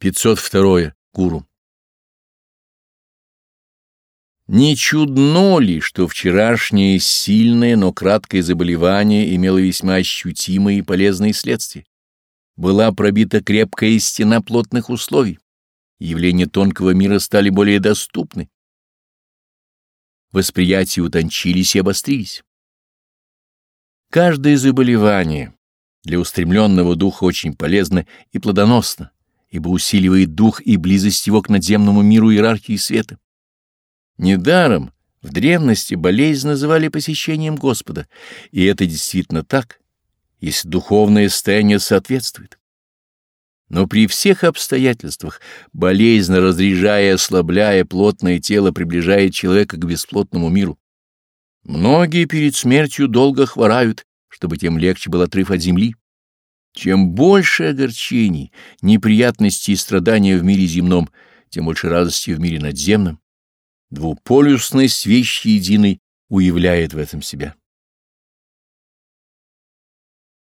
502. Гуру. Не чудно ли, что вчерашнее сильное, но краткое заболевание имело весьма ощутимые и полезные следствия? Была пробита крепкая стена плотных условий, явления тонкого мира стали более доступны, восприятия утончились и обострились. Каждое заболевание для устремленного духа очень полезно и плодоносно ибо усиливает дух и близость его к надземному миру иерархии света. Недаром в древности болезнь называли посещением Господа, и это действительно так, если духовное состояние соответствует. Но при всех обстоятельствах болезнь, разряжая и ослабляя плотное тело, приближает человека к бесплотному миру. Многие перед смертью долго хворают, чтобы тем легче был отрыв от земли. Чем больше огорчений, неприятностей и страданий в мире земном, тем больше радости в мире надземном. Двуполюсность вещи единой уявляет в этом себя.